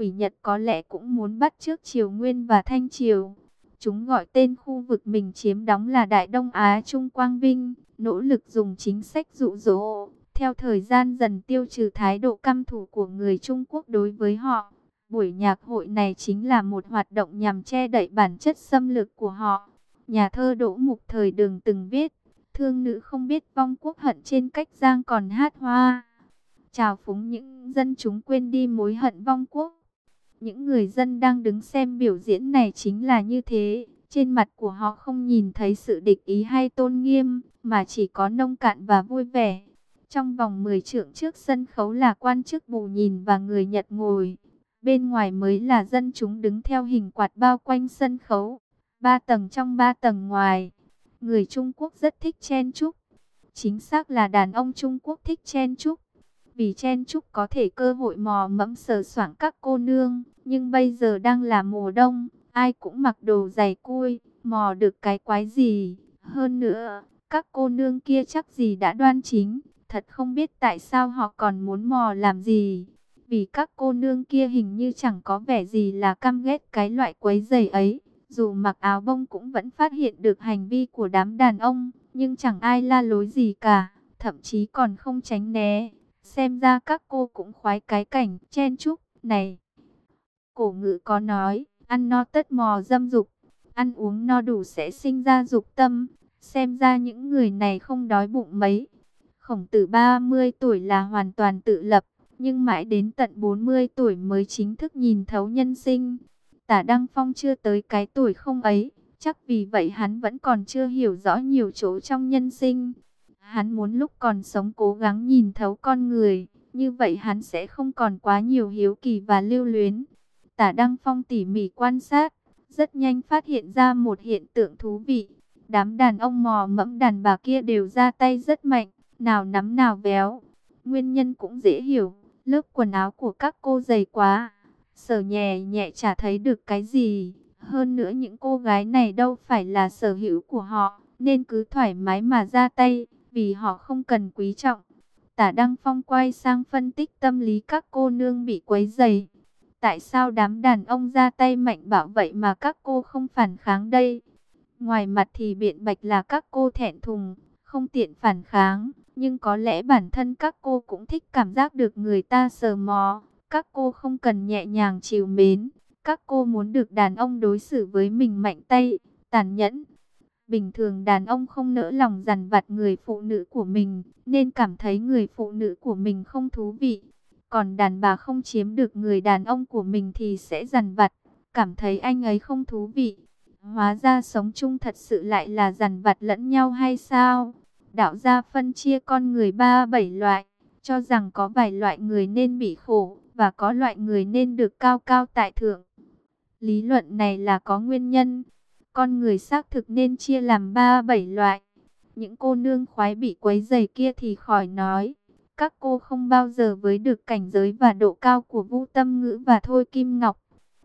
Quỷ Nhật có lẽ cũng muốn bắt trước Triều Nguyên và Thanh Triều. Chúng gọi tên khu vực mình chiếm đóng là Đại Đông Á Trung Quang Vinh, nỗ lực dùng chính sách dụ dỗ, theo thời gian dần tiêu trừ thái độ căm thù của người Trung Quốc đối với họ, buổi nhạc hội này chính là một hoạt động nhằm che đậy bản chất xâm lược của họ. Nhà thơ Đỗ Mục thời đường từng viết, thương nữ không biết vong quốc hận trên cách giang còn hát hoa. Chào phúng những dân chúng quên đi mối hận vong quốc. Những người dân đang đứng xem biểu diễn này chính là như thế. Trên mặt của họ không nhìn thấy sự địch ý hay tôn nghiêm, mà chỉ có nông cạn và vui vẻ. Trong vòng 10 trượng trước sân khấu là quan chức bù nhìn và người Nhật ngồi. Bên ngoài mới là dân chúng đứng theo hình quạt bao quanh sân khấu. Ba tầng trong ba tầng ngoài. Người Trung Quốc rất thích chen chúc. Chính xác là đàn ông Trung Quốc thích chen chúc. Vì chen chúc có thể cơ hội mò mẫm sờ soảng các cô nương. Nhưng bây giờ đang là mùa đông. Ai cũng mặc đồ dày cui. Mò được cái quái gì. Hơn nữa, các cô nương kia chắc gì đã đoan chính. Thật không biết tại sao họ còn muốn mò làm gì. Vì các cô nương kia hình như chẳng có vẻ gì là căm ghét cái loại quấy giày ấy. Dù mặc áo bông cũng vẫn phát hiện được hành vi của đám đàn ông, nhưng chẳng ai la lối gì cả, thậm chí còn không tránh né. Xem ra các cô cũng khoái cái cảnh chen chúc này. Cổ ngữ có nói, ăn no tất mò dâm dục, ăn uống no đủ sẽ sinh ra dục tâm. Xem ra những người này không đói bụng mấy. Khổng tử 30 tuổi là hoàn toàn tự lập, nhưng mãi đến tận 40 tuổi mới chính thức nhìn thấu nhân sinh. Tả Đăng Phong chưa tới cái tuổi không ấy, chắc vì vậy hắn vẫn còn chưa hiểu rõ nhiều chỗ trong nhân sinh. Hắn muốn lúc còn sống cố gắng nhìn thấu con người, như vậy hắn sẽ không còn quá nhiều hiếu kỳ và lưu luyến. Tả Đăng Phong tỉ mỉ quan sát, rất nhanh phát hiện ra một hiện tượng thú vị. Đám đàn ông mò mẫm đàn bà kia đều ra tay rất mạnh, nào nắm nào béo Nguyên nhân cũng dễ hiểu, lớp quần áo của các cô dày quá sở nhẹ nhẹ chả thấy được cái gì. Hơn nữa những cô gái này đâu phải là sở hữu của họ, nên cứ thoải mái mà ra tay, vì họ không cần quý trọng. Tả Đăng Phong quay sang phân tích tâm lý các cô nương bị quấy dày. Tại sao đám đàn ông ra tay mạnh bạo vậy mà các cô không phản kháng đây? Ngoài mặt thì biện bạch là các cô thẹn thùng, không tiện phản kháng. Nhưng có lẽ bản thân các cô cũng thích cảm giác được người ta sờ mò. Các cô không cần nhẹ nhàng chiều mến. Các cô muốn được đàn ông đối xử với mình mạnh tay, tàn nhẫn. Bình thường đàn ông không nỡ lòng dằn vặt người phụ nữ của mình, nên cảm thấy người phụ nữ của mình không thú vị. Còn đàn bà không chiếm được người đàn ông của mình thì sẽ dằn vặt, cảm thấy anh ấy không thú vị. Hóa ra sống chung thật sự lại là dằn vặt lẫn nhau hay sao? Đạo gia phân chia con người ba bảy loại, cho rằng có vài loại người nên bị khổ, và có loại người nên được cao cao tại thượng. Lý luận này là có nguyên nhân. Con người xác thực nên chia làm ba bảy loại. Những cô nương khoái bị quấy giày kia thì khỏi nói. Các cô không bao giờ với được cảnh giới và độ cao của Vũ Tâm Ngữ và Thôi Kim Ngọc.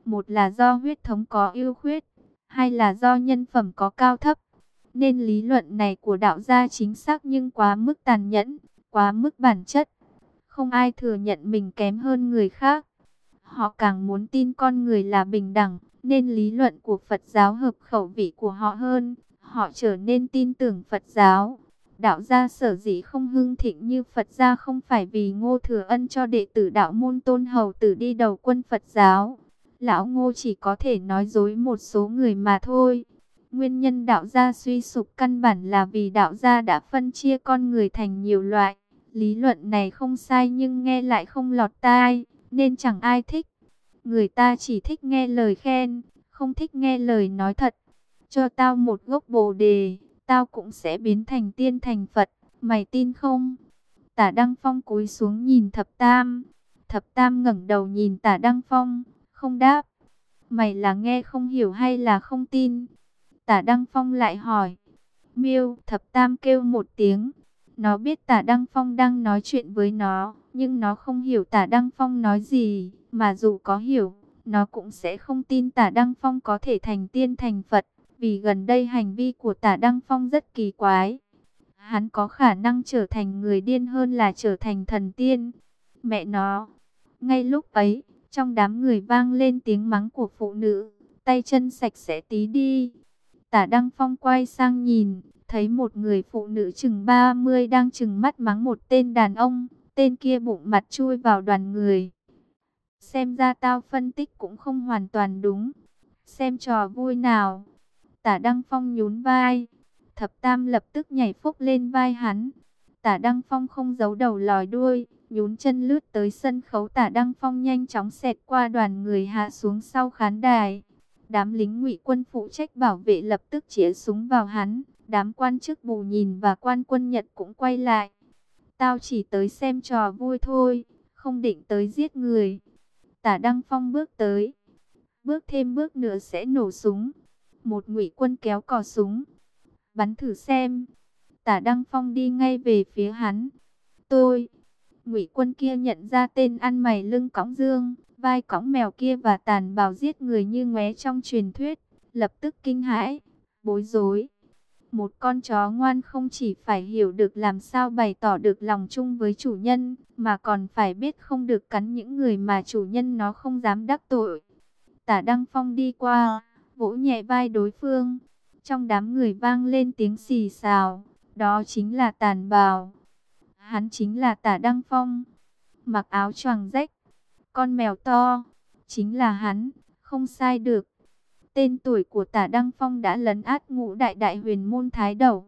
Một là do huyết thống có ưu khuyết, hai là do nhân phẩm có cao thấp. Nên lý luận này của đạo gia chính xác nhưng quá mức tàn nhẫn, quá mức bản chất. Không ai thừa nhận mình kém hơn người khác. Họ càng muốn tin con người là bình đẳng, nên lý luận của Phật giáo hợp khẩu vị của họ hơn. Họ trở nên tin tưởng Phật giáo. Đạo gia sở dĩ không hưng thịnh như Phật gia không phải vì ngô thừa ân cho đệ tử đạo môn tôn hầu tử đi đầu quân Phật giáo. Lão ngô chỉ có thể nói dối một số người mà thôi. Nguyên nhân đạo gia suy sụp căn bản là vì đạo gia đã phân chia con người thành nhiều loại. Lý luận này không sai nhưng nghe lại không lọt tai, nên chẳng ai thích. Người ta chỉ thích nghe lời khen, không thích nghe lời nói thật. Cho tao một gốc bồ đề, tao cũng sẽ biến thành tiên thành Phật, mày tin không? Tả Đăng Phong cúi xuống nhìn Thập Tam. Thập Tam ngẩng đầu nhìn Tả Đăng Phong, không đáp. Mày là nghe không hiểu hay là không tin? Tả Đăng Phong lại hỏi. Miêu, Thập Tam kêu một tiếng, nó biết tả Đăng Phong đang nói chuyện với nó, nhưng nó không hiểu tả Đăng Phong nói gì, mà dù có hiểu, nó cũng sẽ không tin tả Đăng Phong có thể thành tiên thành Phật, vì gần đây hành vi của tả Đăng Phong rất kỳ quái. Hắn có khả năng trở thành người điên hơn là trở thành thần tiên. Mẹ nó, ngay lúc ấy, trong đám người vang lên tiếng mắng của phụ nữ, tay chân sạch sẽ tí đi. Tả Đăng Phong quay sang nhìn, thấy một người phụ nữ chừng 30 đang chừng mắt mắng một tên đàn ông, tên kia bụng mặt chui vào đoàn người. Xem ra tao phân tích cũng không hoàn toàn đúng. Xem trò vui nào. Tả Đăng Phong nhún vai. Thập Tam lập tức nhảy phúc lên vai hắn. Tả Đăng Phong không giấu đầu lòi đuôi, nhún chân lướt tới sân khấu tả Đăng Phong nhanh chóng xẹt qua đoàn người hạ xuống sau khán đài. Đám lính ngụy quân phụ trách bảo vệ lập tức chĩa súng vào hắn, đám quan chức bù nhìn và quan quân Nhật cũng quay lại. Tao chỉ tới xem trò vui thôi, không định tới giết người. Tả Đăng Phong bước tới, bước thêm bước nữa sẽ nổ súng. Một ngụy quân kéo cò súng, bắn thử xem. Tả Đăng Phong đi ngay về phía hắn. Tôi, ngụy quân kia nhận ra tên ăn mày lưng cõng dương, vai cõng mèo kia và tàn bào giết người như ngoé trong truyền thuyết, lập tức kinh hãi, bối rối. Một con chó ngoan không chỉ phải hiểu được làm sao bày tỏ được lòng chung với chủ nhân, mà còn phải biết không được cắn những người mà chủ nhân nó không dám đắc tội. Tả Đăng Phong đi qua, vỗ nhẹ vai đối phương. Trong đám người vang lên tiếng xì xào, đó chính là tàn bào. Hắn chính là tả Đăng Phong, mặc áo choàng rách, con mèo to, chính là hắn, không sai được. Tên tuổi của tả Đăng Phong đã lấn át ngũ đại đại huyền môn thái đầu.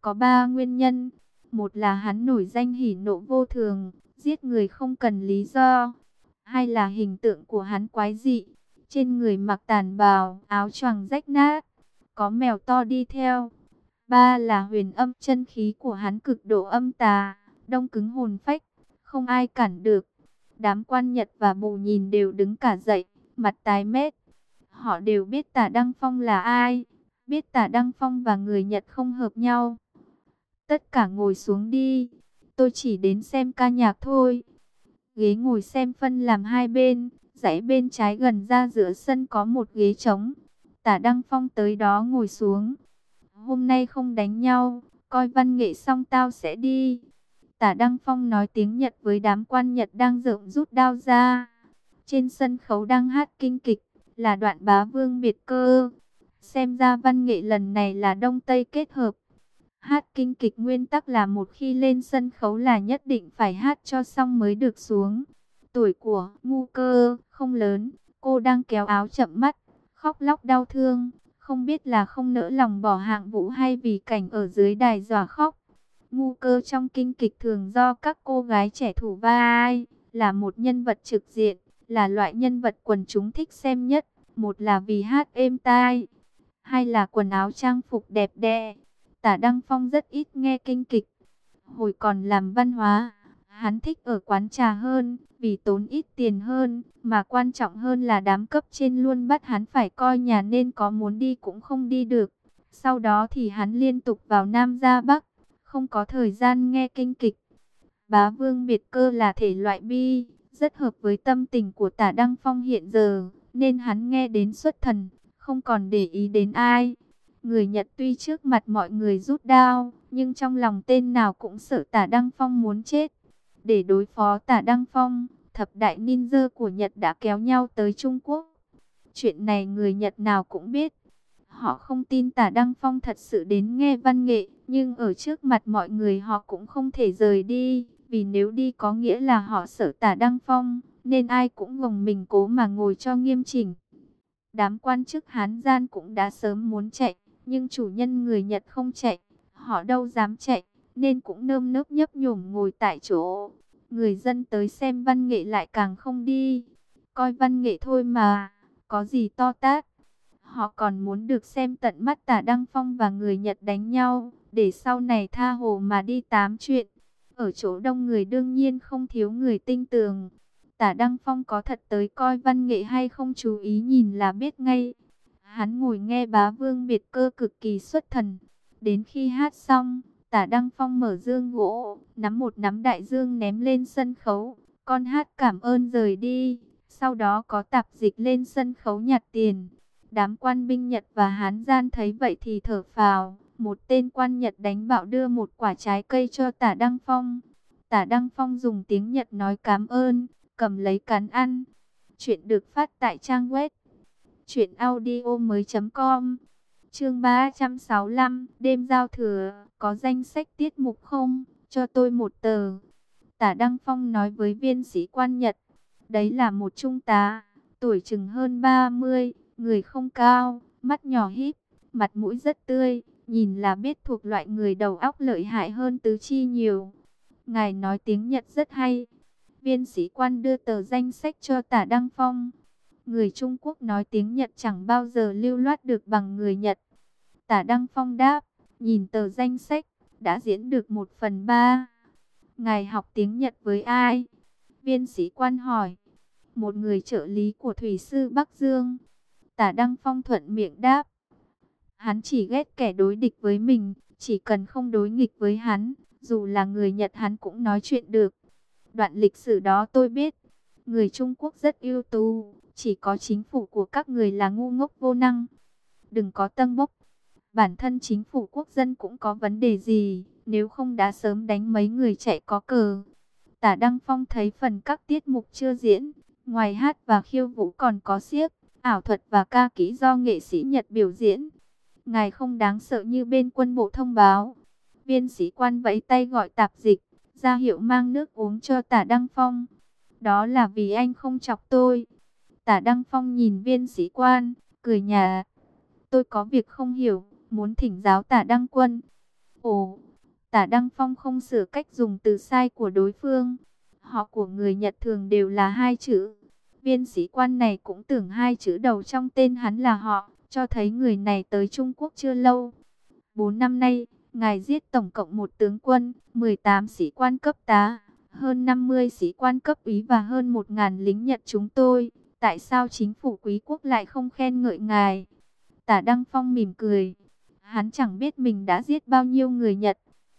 Có ba nguyên nhân. Một là hắn nổi danh hỉ nộ vô thường, giết người không cần lý do. Hai là hình tượng của hắn quái dị. Trên người mặc tàn bào, áo choàng rách nát, có mèo to đi theo. Ba là huyền âm chân khí của hắn cực độ âm tà, đông cứng hồn phách, không ai cản được. Đám quan Nhật và bù nhìn đều đứng cả dậy, mặt tái mét. Họ đều biết tả Đăng Phong là ai, biết tả Đăng Phong và người Nhật không hợp nhau. Tất cả ngồi xuống đi, tôi chỉ đến xem ca nhạc thôi. Ghế ngồi xem phân làm hai bên, dãy bên trái gần ra giữa sân có một ghế trống. Tả Đăng Phong tới đó ngồi xuống. Hôm nay không đánh nhau, coi văn nghệ xong tao sẽ đi. Tả Đăng Phong nói tiếng Nhật với đám quan Nhật đang rộng rút đao ra. Trên sân khấu đang hát kinh kịch, là đoạn bá vương biệt cơ. Xem ra văn nghệ lần này là Đông Tây kết hợp. Hát kinh kịch nguyên tắc là một khi lên sân khấu là nhất định phải hát cho xong mới được xuống. Tuổi của ngu cơ không lớn, cô đang kéo áo chậm mắt, khóc lóc đau thương. Không biết là không nỡ lòng bỏ hạng vũ hay vì cảnh ở dưới đài dọa khóc. Ngu cơ trong kinh kịch thường do các cô gái trẻ thủ vai, là một nhân vật trực diện, là loại nhân vật quần chúng thích xem nhất. Một là vì hát êm tai, hai là quần áo trang phục đẹp đẽ. Tả Đăng Phong rất ít nghe kinh kịch. Hồi còn làm văn hóa, hắn thích ở quán trà hơn, vì tốn ít tiền hơn, mà quan trọng hơn là đám cấp trên luôn bắt hắn phải coi nhà nên có muốn đi cũng không đi được. Sau đó thì hắn liên tục vào Nam ra Bắc, không có thời gian nghe kinh kịch. Bá Vương biệt cơ là thể loại bi, rất hợp với tâm tình của tả Đăng Phong hiện giờ, nên hắn nghe đến xuất thần, không còn để ý đến ai. Người Nhật tuy trước mặt mọi người rút đao, nhưng trong lòng tên nào cũng sợ tả Đăng Phong muốn chết. Để đối phó tả Đăng Phong, thập đại ninja của Nhật đã kéo nhau tới Trung Quốc. Chuyện này người Nhật nào cũng biết. Họ không tin tả Đăng Phong thật sự đến nghe văn nghệ, nhưng ở trước mặt mọi người họ cũng không thể rời đi. Vì nếu đi có nghĩa là họ sợ tả Đăng Phong, nên ai cũng gồng mình cố mà ngồi cho nghiêm chỉnh. Đám quan chức Hán Gian cũng đã sớm muốn chạy, nhưng chủ nhân người Nhật không chạy, họ đâu dám chạy, nên cũng nơm nớp nhấp nhổm ngồi tại chỗ. Người dân tới xem văn nghệ lại càng không đi, coi văn nghệ thôi mà, có gì to tát. Họ còn muốn được xem tận mắt tả Đăng Phong và người Nhật đánh nhau, để sau này tha hồ mà đi tám chuyện. Ở chỗ đông người đương nhiên không thiếu người tinh tường. Tả Đăng Phong có thật tới coi văn nghệ hay không chú ý nhìn là biết ngay. Hắn ngồi nghe bá vương biệt cơ cực kỳ xuất thần. Đến khi hát xong, tả Đăng Phong mở dương gỗ, nắm một nắm đại dương ném lên sân khấu. Con hát cảm ơn rời đi. Sau đó có tạp dịch lên sân khấu nhặt tiền. Đám quan binh Nhật và Hán gian thấy vậy thì thở phào. Một tên quan Nhật đánh bạo đưa một quả trái cây cho tả Đăng Phong. Tả Đăng Phong dùng tiếng Nhật nói cảm ơn, cầm lấy cắn ăn. Chuyện được phát tại trang web truyệnaudiomoi.com. Chương 365, đêm giao thừa, có danh sách tiết mục không? Cho tôi một tờ. Tả Đăng Phong nói với viên sĩ quan Nhật. Đấy là một trung tá, tuổi chừng hơn 30, người không cao, mắt nhỏ híp, mặt mũi rất tươi, nhìn là biết thuộc loại người đầu óc lợi hại hơn tứ chi nhiều. Ngài nói tiếng Nhật rất hay. Viên sĩ quan đưa tờ danh sách cho tả Đăng Phong. Người Trung Quốc nói tiếng Nhật chẳng bao giờ lưu loát được bằng người Nhật. Tả Đăng Phong đáp, nhìn tờ danh sách, đã diễn được một phần ba. Ngài học tiếng Nhật với ai? Viên sĩ quan hỏi. Một người trợ lý của Thủy sư Bắc Dương. Tả Đăng Phong thuận miệng đáp. Hắn chỉ ghét kẻ đối địch với mình, chỉ cần không đối nghịch với hắn, dù là người Nhật hắn cũng nói chuyện được. Đoạn lịch sử đó tôi biết, người Trung Quốc rất ưu tú, chỉ có chính phủ của các người là ngu ngốc vô năng. Đừng có tâm bốc, bản thân chính phủ quốc dân cũng có vấn đề gì, nếu không đã sớm đánh mấy người chạy có cờ. Tả Đăng Phong thấy phần các tiết mục chưa diễn, ngoài hát và khiêu vũ còn có siếc, ảo thuật và ca kỹ do nghệ sĩ Nhật biểu diễn. Ngài không đáng sợ như bên quân bộ thông báo. Viên sĩ quan vẫy tay gọi tạp dịch, ra hiệu mang nước uống cho tả Đăng Phong. Đó là vì anh không chọc tôi. Tả Đăng Phong nhìn viên sĩ quan, cười nhà. Tôi có việc không hiểu, muốn thỉnh giáo tả Đăng Quân. Ồ, tả Đăng Phong không sửa cách dùng từ sai của đối phương. Họ của người Nhật thường đều là hai chữ. Viên sĩ quan này cũng tưởng hai chữ đầu trong tên hắn là họ, cho thấy người này tới Trung Quốc chưa lâu. Bốn năm nay, ngài giết tổng cộng một tướng quân, 18 sĩ quan cấp tá, hơn 50 sĩ quan cấp úy và hơn 1.000 lính Nhật chúng tôi. Tại sao chính phủ quý quốc lại không khen ngợi ngài? Tả Đăng Phong mỉm cười. Hắn chẳng biết mình đã giết bao nhiêu người Nhật.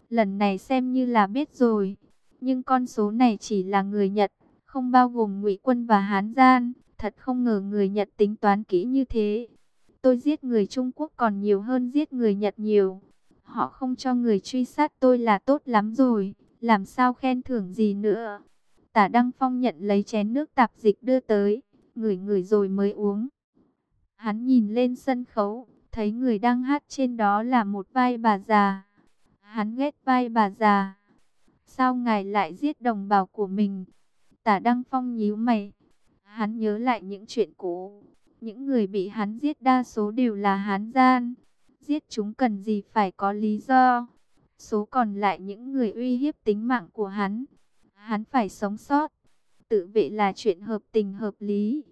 Lần này xem như là biết rồi. Nhưng con số này chỉ là người Nhật, không bao gồm ngụy quân và Hán Gian. Thật không ngờ người Nhật tính toán kỹ như thế. Tôi giết người Trung Quốc còn nhiều hơn giết người Nhật nhiều. Họ không cho người truy sát tôi là tốt lắm rồi. Làm sao khen thưởng gì nữa. Tả Đăng Phong nhận lấy chén nước tạp dịch đưa tới. Ngửi ngửi rồi mới uống. Hắn nhìn lên sân khấu. Thấy người đang hát trên đó là một vai bà già. Hắn ghét vai bà già. Sao ngài lại giết đồng bào của mình? Tả Đăng Phong nhíu mày. Hắn nhớ lại những chuyện cũ. Những người bị hắn giết đa số đều là hán gian. Giết chúng cần gì phải có lý do. Số còn lại những người uy hiếp tính mạng của hắn. Hắn phải sống sót. Tự vệ là chuyện hợp tình hợp lý.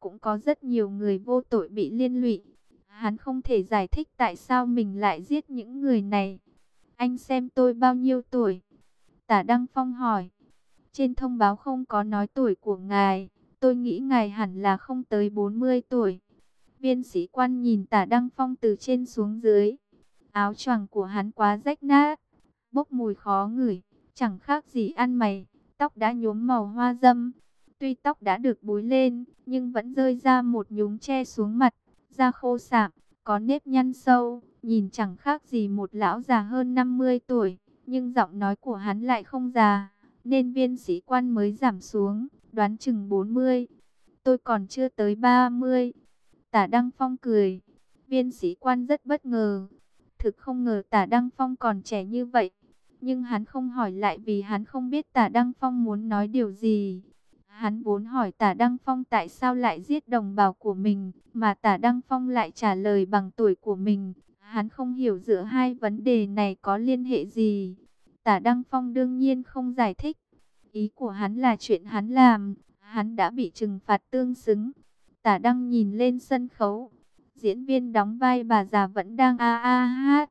Cũng có rất nhiều người vô tội bị liên lụy. Hắn không thể giải thích tại sao mình lại giết những người này. Anh xem tôi bao nhiêu tuổi? Tả Đăng Phong hỏi. Trên thông báo không có nói tuổi của ngài. Tôi nghĩ ngài hẳn là không tới 40 tuổi. Viên sĩ quan nhìn tả Đăng Phong từ trên xuống dưới. Áo choàng của hắn quá rách nát. Bốc mùi khó ngửi. Chẳng khác gì ăn mày. Tóc đã nhuốm màu hoa dâm. Tuy tóc đã được búi lên. Nhưng vẫn rơi ra một nhúm che xuống mặt. Da khô sạm. Có nếp nhăn sâu. Nhìn chẳng khác gì một lão già hơn 50 tuổi. Nhưng giọng nói của hắn lại không già. Nên viên sĩ quan mới giảm xuống đoán chừng 40. Tôi còn chưa tới 30. Tả Đăng Phong cười. Viên sĩ quan rất bất ngờ. Thực không ngờ tả Đăng Phong còn trẻ như vậy. Nhưng hắn không hỏi lại vì hắn không biết tả Đăng Phong muốn nói điều gì. Hắn vốn hỏi tả Đăng Phong tại sao lại giết đồng bào của mình, mà tả Đăng Phong lại trả lời bằng tuổi của mình. Hắn không hiểu giữa hai vấn đề này có liên hệ gì. Tả Đăng Phong đương nhiên không giải thích. Ý của hắn là chuyện hắn làm, hắn đã bị trừng phạt tương xứng. Tả Đăng nhìn lên sân khấu, diễn viên đóng vai bà già vẫn đang a a hát.